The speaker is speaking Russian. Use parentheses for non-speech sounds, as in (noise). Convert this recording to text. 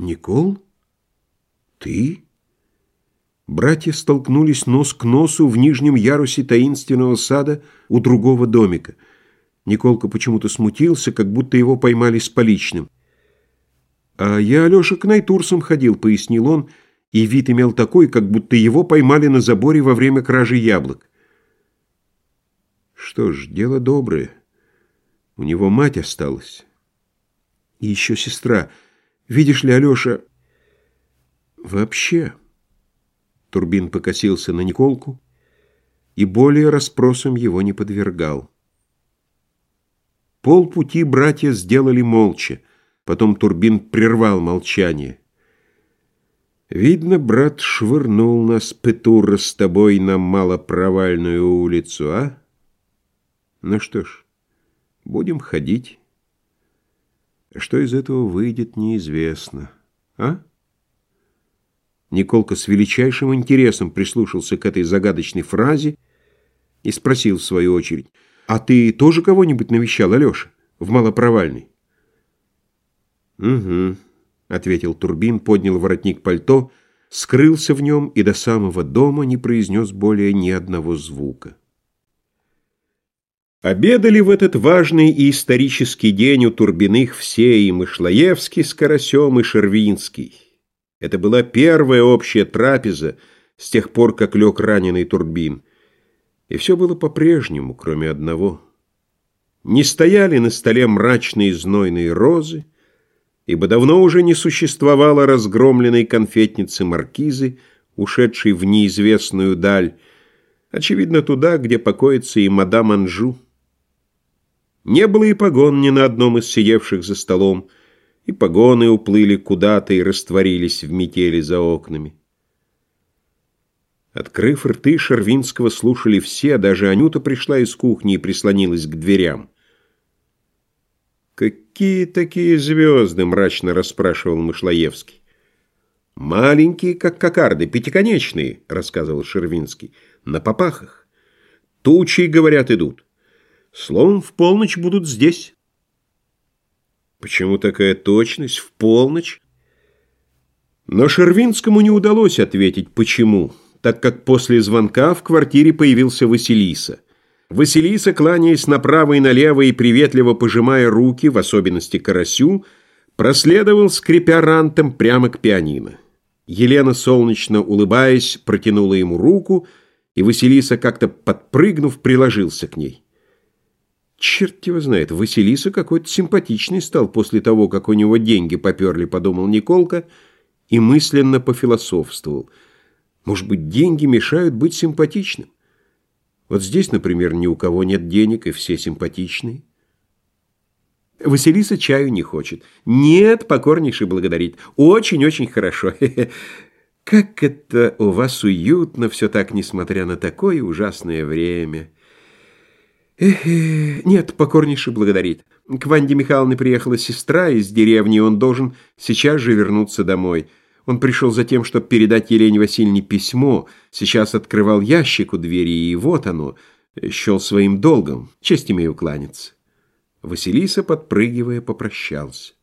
Никол? Ты? Братья столкнулись нос к носу в нижнем ярусе таинственного сада у другого домика. Николка почему-то смутился, как будто его поймали с поличным. «А я, Алеша, к Найтурсам ходил», — пояснил он, и вид имел такой, как будто его поймали на заборе во время кражи яблок. Что ж, дело доброе. У него мать осталась. И еще сестра. Видишь ли, Алеша, вообще... Турбин покосился на Николку и более расспросам его не подвергал. Полпути братья сделали молча. Потом Турбин прервал молчание. «Видно, брат швырнул нас, Петура, с тобой на малопровальную улицу, а? Ну что ж, будем ходить. Что из этого выйдет, неизвестно, а?» Николка с величайшим интересом прислушался к этой загадочной фразе и спросил в свою очередь, «А ты тоже кого-нибудь навещал, Алеша, в малопровальной?» «Угу», — ответил Турбин, поднял воротник пальто, скрылся в нем и до самого дома не произнес более ни одного звука. Обедали в этот важный и исторический день у Турбиных все и Мышлоевский с Карасем, и Шервинский. Это была первая общая трапеза с тех пор, как лег раненый Турбин. И все было по-прежнему, кроме одного. Не стояли на столе мрачные знойные розы, ибо давно уже не существовало разгромленной конфетницы маркизы, ушедшей в неизвестную даль, очевидно, туда, где покоится и мадам Анжу. Не было и погон ни на одном из сидевших за столом, и погоны уплыли куда-то и растворились в метели за окнами. Открыв рты, Шервинского слушали все, даже Анюта пришла из кухни и прислонилась к дверям. «Какие такие звезды?» — мрачно расспрашивал Мышлоевский. «Маленькие, как кокарды, пятиконечные», — рассказывал Шервинский, — «на попахах. Тучи, говорят, идут. Словом, в полночь будут здесь». «Почему такая точность? В полночь?» Но Шервинскому не удалось ответить «почему», так как после звонка в квартире появился Василиса — Василиса, кланяясь направо и налево и приветливо пожимая руки, в особенности Карасю, проследовал, скрипя рантом, прямо к пианино. Елена, солнечно улыбаясь, протянула ему руку, и Василиса, как-то подпрыгнув, приложился к ней. «Черт его знает, Василиса какой-то симпатичный стал после того, как у него деньги поперли», — подумал Николка и мысленно пофилософствовал. «Может быть, деньги мешают быть симпатичным?» Вот здесь, например, ни у кого нет денег, и все симпатичные. Василиса чаю не хочет. Нет, покорнейше благодарить. Очень-очень хорошо. (laughs) Как это у вас уютно, все так, несмотря на такое ужасное время. Эх, нет, покорнейше благодарит. К Ванде Михайловне приехала сестра из деревни, он должен сейчас же вернуться домой. Он пришел за тем, чтобы передать Елене Васильевне письмо, сейчас открывал ящик у двери, и вот оно, счел своим долгом, честь имею кланяться. Василиса, подпрыгивая, попрощался.